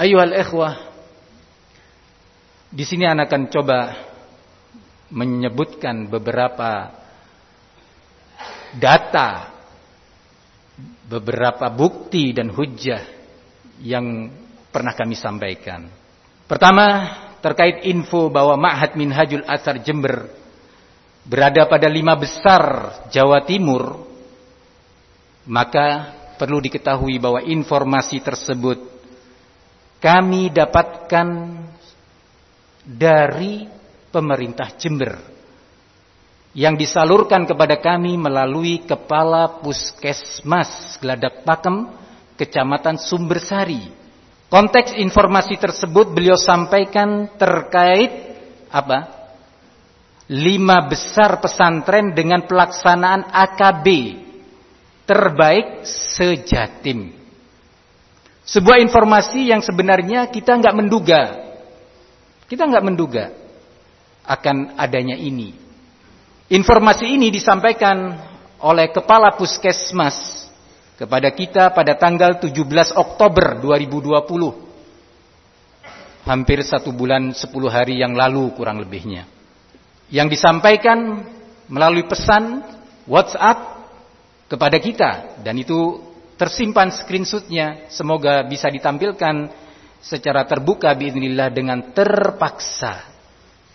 Ayuhal ikhwah, di sini anak akan coba menyebutkan beberapa data, beberapa bukti dan hujah yang pernah kami sampaikan. Pertama, terkait info bahwa Ma'had Minhajul Athar Jember berada pada lima besar Jawa Timur, maka perlu diketahui bahwa informasi tersebut kami dapatkan dari pemerintah Jember yang disalurkan kepada kami melalui Kepala Puskesmas Geladak Pakem, Kecamatan Sumbersari. Konteks informasi tersebut beliau sampaikan terkait apa? Lima besar pesantren dengan pelaksanaan AKB terbaik sejatim. Sebuah informasi yang sebenarnya kita nggak menduga, kita nggak menduga akan adanya ini. Informasi ini disampaikan oleh Kepala Puskesmas kepada kita pada tanggal 17 Oktober 2020. Hampir satu bulan sepuluh hari yang lalu kurang lebihnya. Yang disampaikan melalui pesan WhatsApp kepada kita. Dan itu tersimpan screenshotnya. Semoga bisa ditampilkan secara terbuka biiznillah dengan terpaksa